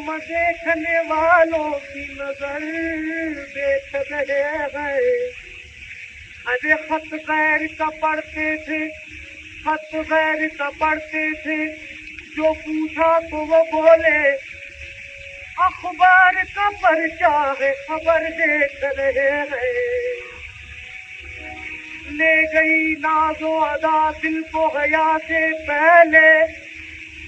नाम देखने वालों की नज़र देख रहे हैं। अरे खत गैर का पढ़ते थे, खत गैर का पढ़ते थे। जो पूछा तो वो बोले, अखबार का पर्चा है, खबर देख रहे हैं। ले गई नाजो अदा, दिल को हया से पहले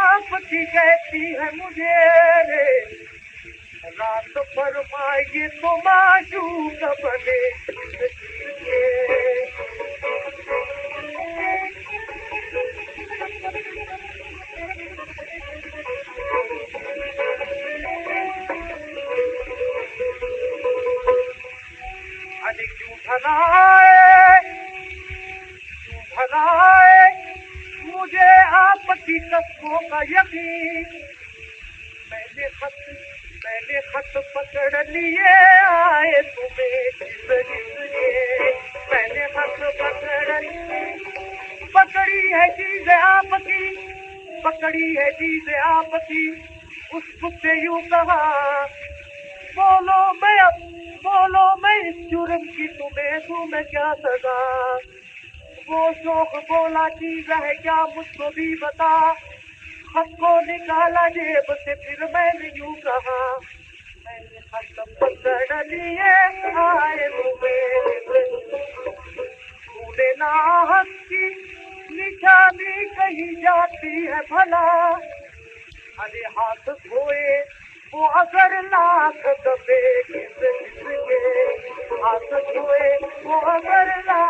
आपकी कहती है मुझे रे रात फरमाइए तो माशूक बने अरे का मैंने खत मैंने खत पकड़ लिए, आए तुम्हें मैंने खत पकड़ पकड़ी है चीज़ आपकी, पकड़ी है चीज़ आपकी उस से यूँ कहा, बोलो मैं अब, बोलो मैं इस जुर्म की तुम्हें मैं क्या सजा। वो शौक बोला चीज़ है क्या मुझको भी बता हमको निकाला जेब से, फिर मैंने यूँ कहा, मैंने खत्म पकड़ लिए आए तुम्हें ना हक की निशानी कही जाती है भला। अरे हाथ धोए, वो अगर लाख दबे किस किसके हाथ धोए, वो अगर लाख